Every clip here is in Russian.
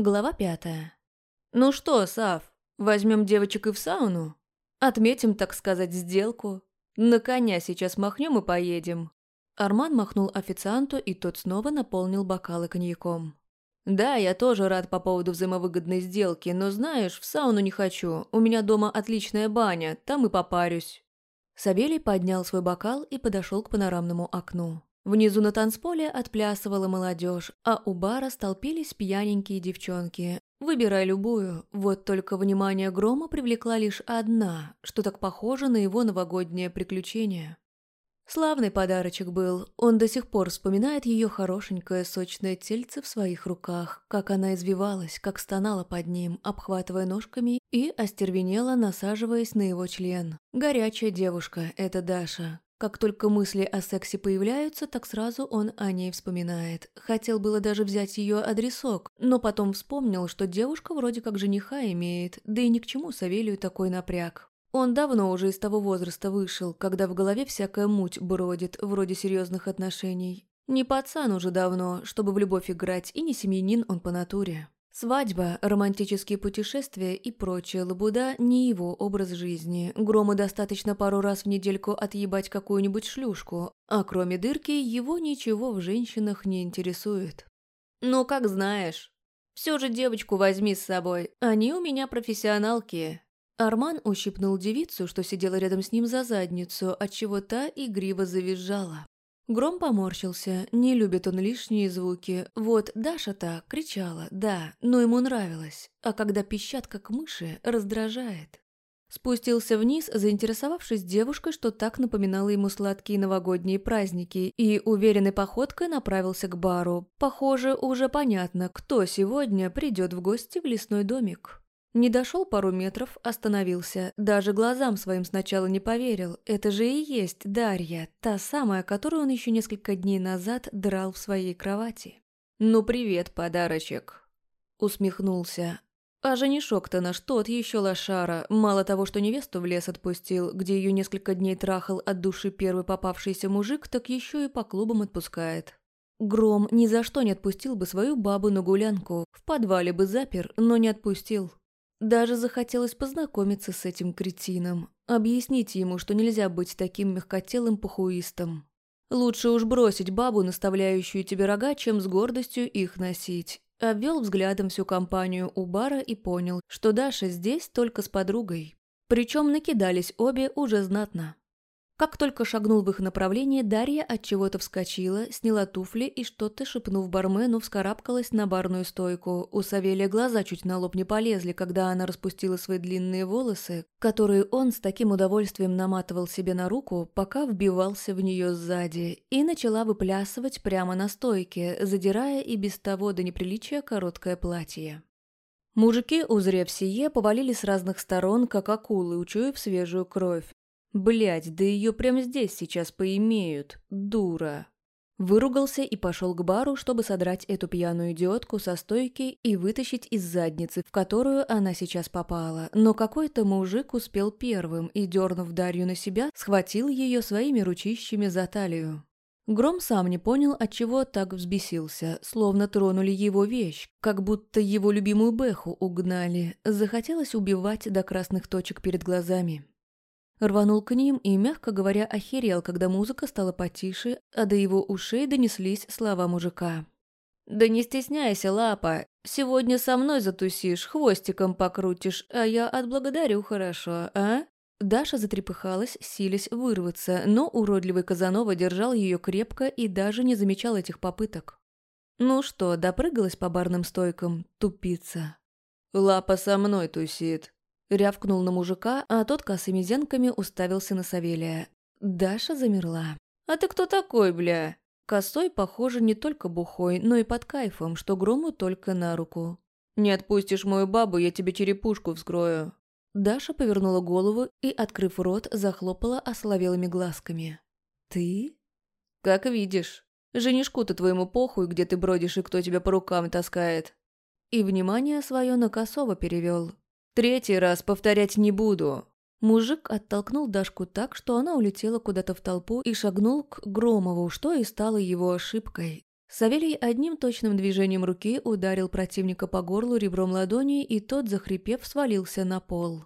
Глава пятая. «Ну что, Сав, возьмем девочек и в сауну? Отметим, так сказать, сделку. На коня сейчас махнем и поедем». Арман махнул официанту, и тот снова наполнил бокалы коньяком. «Да, я тоже рад по поводу взаимовыгодной сделки, но знаешь, в сауну не хочу. У меня дома отличная баня, там и попарюсь». Савелий поднял свой бокал и подошел к панорамному окну. Внизу на танцполе отплясывала молодежь, а у бара столпились пьяненькие девчонки. Выбирай любую, вот только внимание Грома привлекла лишь одна, что так похоже на его новогоднее приключение. Славный подарочек был, он до сих пор вспоминает ее хорошенькое сочное тельце в своих руках, как она извивалась, как стонала под ним, обхватывая ножками и остервенела, насаживаясь на его член. Горячая девушка, это Даша, как только мысли о сексе появляются, так сразу он о ней вспоминает. Хотел было даже взять ее адресок, но потом вспомнил, что девушка вроде как жениха имеет, да и ни к чему Савелию такой напряг. Он давно уже из того возраста вышел, когда в голове всякая муть бродит, вроде серьезных отношений. Не пацан уже давно, чтобы в любовь играть, и не семьянин он по натуре. Свадьба, романтические путешествия и прочая лабуда – не его образ жизни. Грому достаточно пару раз в недельку отъебать какую-нибудь шлюшку, а кроме дырки его ничего в женщинах не интересует. «Ну, как знаешь. Все же девочку возьми с собой. Они у меня профессионалки». Арман ущипнул девицу, что сидела рядом с ним за задницу, отчего та игриво завизжала. Гром поморщился, не любит он лишние звуки. Вот Даша-то кричала, да, но ему нравилось. А когда пищат, как мыши, раздражает. Спустился вниз, заинтересовавшись девушкой, что так напоминало ему сладкие новогодние праздники, и уверенной походкой направился к бару. Похоже, уже понятно, кто сегодня придет в гости в лесной домик. Не дошел пару метров, остановился. Даже глазам своим сначала не поверил. Это же и есть Дарья, та самая, которую он еще несколько дней назад драл в своей кровати. «Ну привет, подарочек!» Усмехнулся. А женишок-то наш тот еще лошара. Мало того, что невесту в лес отпустил, где ее несколько дней трахал от души первый попавшийся мужик, так еще и по клубам отпускает. Гром ни за что не отпустил бы свою бабу на гулянку. В подвале бы запер, но не отпустил. Даже захотелось познакомиться с этим кретином, объяснить ему, что нельзя быть таким мягкотелым похуистом. Лучше уж бросить бабу, наставляющую тебе рога, чем с гордостью их носить. Обвел взглядом всю компанию у бара и понял, что Даша здесь только с подругой. Причем накидались обе уже знатно. Как только шагнул в их направление, Дарья от чего-то вскочила, сняла туфли и что-то шепнув бармену, вскарабкалась на барную стойку. У Савелия глаза чуть на лоб не полезли, когда она распустила свои длинные волосы, которые он с таким удовольствием наматывал себе на руку, пока вбивался в нее сзади, и начала выплясывать прямо на стойке, задирая и без того до неприличия короткое платье. Мужики, узрев сие, повалили с разных сторон, как акулы, учуяв свежую кровь. Блять, да ее прямо здесь сейчас поимеют, дура. Выругался и пошел к бару, чтобы содрать эту пьяную идиотку со стойки и вытащить из задницы, в которую она сейчас попала. Но какой-то мужик успел первым и, дернув Дарью на себя, схватил ее своими ручищами за талию. Гром сам не понял, от чего так взбесился, словно тронули его вещь, как будто его любимую Бэху угнали. Захотелось убивать до красных точек перед глазами. Рванул к ним и, мягко говоря, охерел, когда музыка стала потише, а до его ушей донеслись слова мужика. «Да не стесняйся, лапа. Сегодня со мной затусишь, хвостиком покрутишь, а я отблагодарю хорошо, а?» Даша затрепыхалась, силясь вырваться, но уродливый Казанова держал ее крепко и даже не замечал этих попыток. «Ну что, допрыгалась по барным стойкам, тупица?» «Лапа со мной тусит», Рявкнул на мужика, а тот косыми зенками уставился на Савелия. Даша замерла. «А ты кто такой, бля?» Косой, похоже, не только бухой, но и под кайфом, что Грому только на руку. «Не отпустишь мою бабу, я тебе черепушку вскрою». Даша повернула голову и, открыв рот, захлопала ословелыми глазками. «Ты?» «Как видишь. Женишку-то твоему похуй, где ты бродишь и кто тебя по рукам таскает». И внимание свое на Косова перевел. Третий раз повторять не буду». Мужик оттолкнул Дашку так, что она улетела куда-то в толпу и шагнул к Громову, что и стало его ошибкой. Савелий одним точным движением руки ударил противника по горлу ребром ладони, и тот, захрипев, свалился на пол.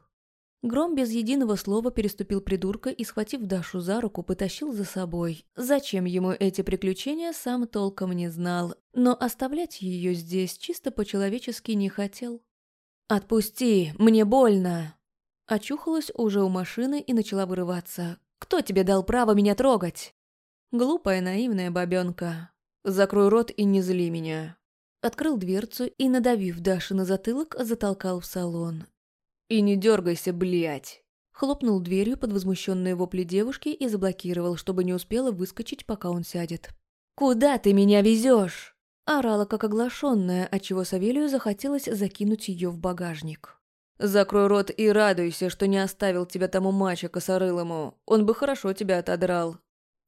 Гром без единого слова переступил придурка и, схватив Дашу за руку, потащил за собой. Зачем ему эти приключения, сам толком не знал, но оставлять ее здесь чисто по-человечески не хотел. «Отпусти, мне больно!» Очухалась уже у машины и начала вырываться. «Кто тебе дал право меня трогать?» Глупая наивная бабенка. «Закрой рот и не зли меня». Открыл дверцу и, надавив Даши на затылок, затолкал в салон. «И не дергайся, блядь!» Хлопнул дверью под возмущенные вопли девушки и заблокировал, чтобы не успела выскочить, пока он сядет. «Куда ты меня везешь?» Орала, как оглашенная, отчего Савелию захотелось закинуть ее в багажник. «Закрой рот и радуйся, что не оставил тебя тому мачо косорылому. Он бы хорошо тебя отодрал».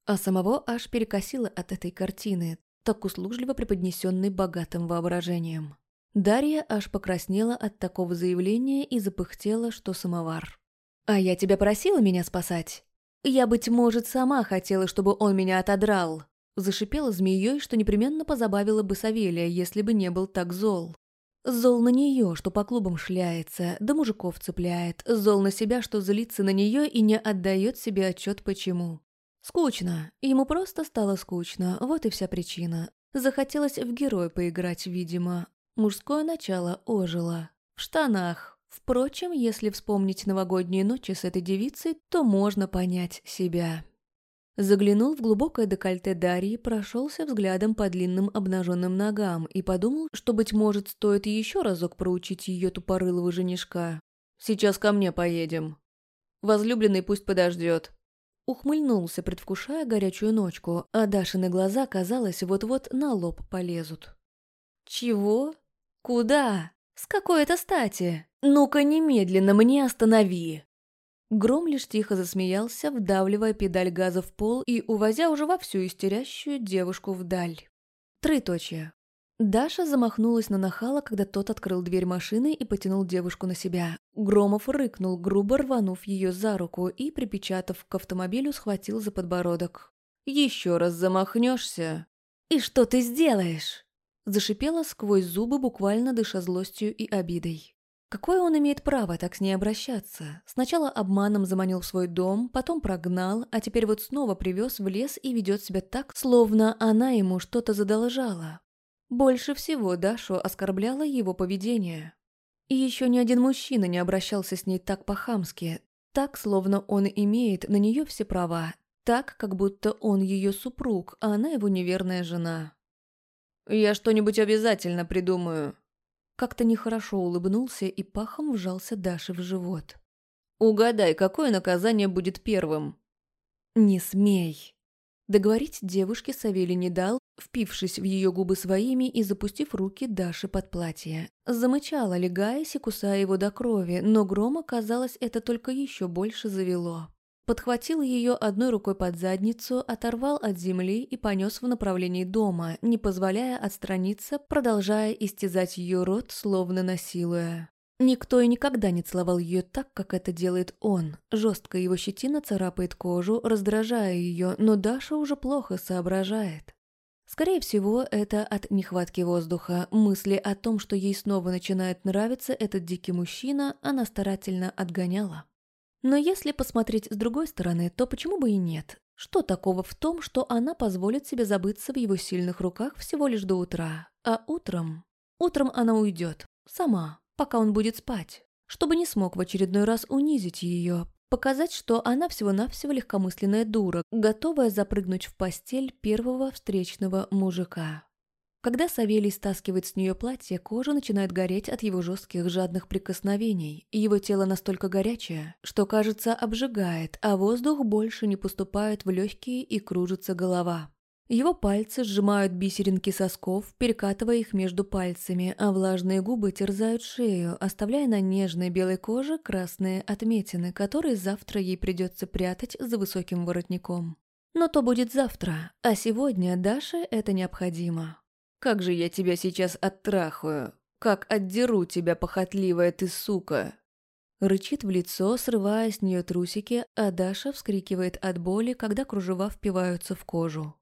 А самого аж перекосило от этой картины, так услужливо преподнесенной богатым воображением. Дарья аж покраснела от такого заявления и запыхтела, что самовар. «А я тебя просила меня спасать? Я, быть может, сама хотела, чтобы он меня отодрал!» Зашипела змеей, что непременно позабавила бы Савелия, если бы не был так зол. Зол на нее, что по клубам шляется, да мужиков цепляет. Зол на себя, что злится на нее и не отдает себе отчет почему. Скучно. Ему просто стало скучно, вот и вся причина. Захотелось в герой поиграть, видимо. Мужское начало ожило. В штанах. Впрочем, если вспомнить новогодние ночи с этой девицей, то можно понять себя. Заглянул в глубокое декольте Дарьи, прошелся взглядом по длинным обнаженным ногам и подумал, что, быть может, стоит еще разок проучить ее тупорылого женишка. «Сейчас ко мне поедем. Возлюбленный пусть подождет». Ухмыльнулся, предвкушая горячую ночку, а Дашины глаза, казалось, вот-вот на лоб полезут. «Чего?» «Куда? С какой это стати? Ну-ка немедленно мне останови!» Гром лишь тихо засмеялся, вдавливая педаль газа в пол и увозя уже вовсю истерящую девушку вдаль. Троеточие. Даша замахнулась на нахала, когда тот открыл дверь машины и потянул девушку на себя. Громов рыкнул, грубо рванув ее за руку и, припечатав к автомобилю, схватил за подбородок. «Еще раз замахнешься!» «И что ты сделаешь?» Зашипела сквозь зубы, буквально дыша злостью и обидой. Какое он имеет право так с ней обращаться? Сначала обманом заманил в свой дом, потом прогнал, а теперь вот снова привез в лес и ведет себя так, словно она ему что-то задолжала. Больше всего Дашу оскорбляло его поведение. И еще ни один мужчина не обращался с ней так по-хамски, так, словно он имеет на нее все права, так, как будто он ее супруг, а она его неверная жена. «Я что-нибудь обязательно придумаю». Как-то нехорошо улыбнулся и пахом вжался Даше в живот. «Угадай, какое наказание будет первым?» «Не смей!» Договорить девушке Савелий не дал, впившись в ее губы своими и запустив руки Даши под платье. Замычала, легаясь и кусая его до крови, но грома, казалось, это только еще больше завело подхватил ее одной рукой под задницу, оторвал от земли и понес в направлении дома, не позволяя отстраниться, продолжая истязать ее рот, словно насилуя. Никто и никогда не целовал ее так, как это делает он. Жестко его щетина царапает кожу, раздражая ее, но Даша уже плохо соображает. Скорее всего, это от нехватки воздуха. Мысли о том, что ей снова начинает нравиться этот дикий мужчина, она старательно отгоняла. Но если посмотреть с другой стороны, то почему бы и нет? Что такого в том, что она позволит себе забыться в его сильных руках всего лишь до утра? А утром? Утром она уйдет. Сама. Пока он будет спать. Чтобы не смог в очередной раз унизить ее. Показать, что она всего-навсего легкомысленная дура, готовая запрыгнуть в постель первого встречного мужика. Когда Савелий стаскивает с нее платье, кожа начинает гореть от его жестких жадных прикосновений, и его тело настолько горячее, что, кажется, обжигает, а воздух больше не поступает в легкие и кружится голова. Его пальцы сжимают бисеринки сосков, перекатывая их между пальцами, а влажные губы терзают шею, оставляя на нежной белой коже красные отметины, которые завтра ей придется прятать за высоким воротником. Но то будет завтра, а сегодня Даше это необходимо. Как же я тебя сейчас оттрахаю! Как отдеру тебя, похотливая ты сука!» Рычит в лицо, срывая с нее трусики, а Даша вскрикивает от боли, когда кружева впиваются в кожу.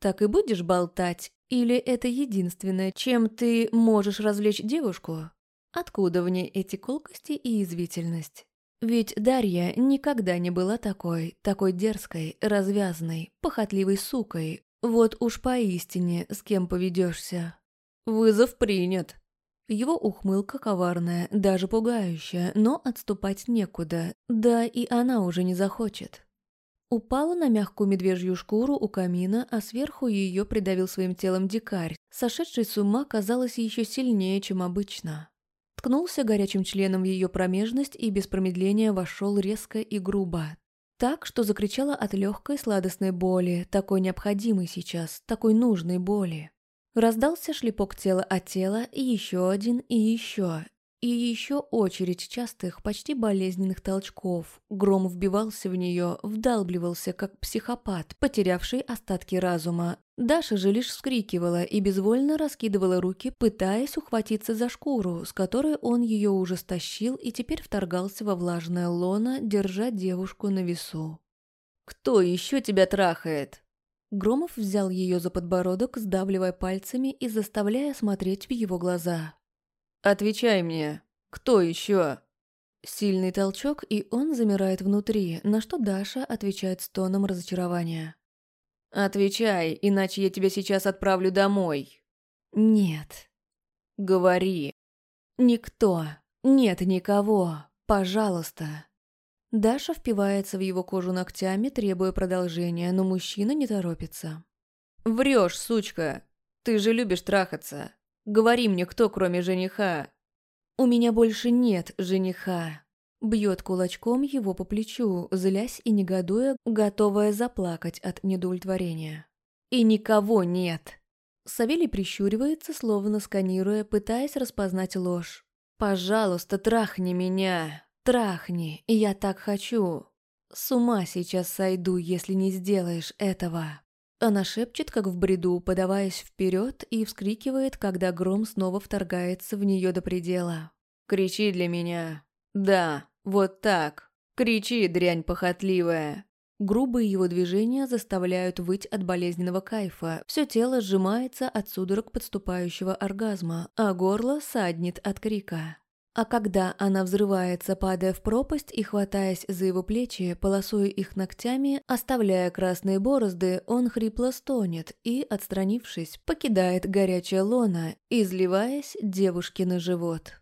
Так и будешь болтать? Или это единственное, чем ты можешь развлечь девушку? Откуда в ней эти колкости и извительность? Ведь Дарья никогда не была такой, такой дерзкой, развязной, похотливой сукой. Вот уж поистине, с кем поведешься. Вызов принят. Его ухмылка коварная, даже пугающая, но отступать некуда, да и она уже не захочет. Упала на мягкую медвежью шкуру у камина, а сверху ее придавил своим телом дикарь. Сошедший с ума казалось еще сильнее, чем обычно. Ткнулся горячим членом в ее промежность и без промедления вошел резко и грубо. Так, что закричала от легкой сладостной боли, такой необходимой сейчас, такой нужной боли. Раздался шлепок тела от тела, и еще один, и еще. И еще очередь частых, почти болезненных толчков. Гром вбивался в нее, вдалбливался, как психопат, потерявший остатки разума. Даша же лишь вскрикивала и безвольно раскидывала руки, пытаясь ухватиться за шкуру, с которой он ее уже стащил и теперь вторгался во влажное лоно, держа девушку на весу. «Кто еще тебя трахает?» Громов взял ее за подбородок, сдавливая пальцами и заставляя смотреть в его глаза. «Отвечай мне, кто еще?» Сильный толчок, и он замирает внутри, на что Даша отвечает с тоном разочарования. «Отвечай, иначе я тебя сейчас отправлю домой». «Нет». «Говори». «Никто. Нет никого. Пожалуйста». Даша впивается в его кожу ногтями, требуя продолжения, но мужчина не торопится. «Врешь, сучка! Ты же любишь трахаться! Говори мне, кто кроме жениха!» «У меня больше нет жениха!» Бьет кулачком его по плечу, злясь и негодуя, готовая заплакать от недовлетворения. «И никого нет!» Савелий прищуривается, словно сканируя, пытаясь распознать ложь. «Пожалуйста, трахни меня!» Трахни, я так хочу. С ума сейчас сойду, если не сделаешь этого. Она шепчет, как в бреду, подаваясь вперед и вскрикивает, когда гром снова вторгается в нее до предела. «Кричи для меня!» «Да, вот так! Кричи, дрянь похотливая!» Грубые его движения заставляют выть от болезненного кайфа. Все тело сжимается от судорог подступающего оргазма, а горло саднет от крика. А когда она взрывается, падая в пропасть и хватаясь за его плечи, полосуя их ногтями, оставляя красные борозды, он хрипло стонет и, отстранившись, покидает горячее лоно, изливаясь девушке на живот.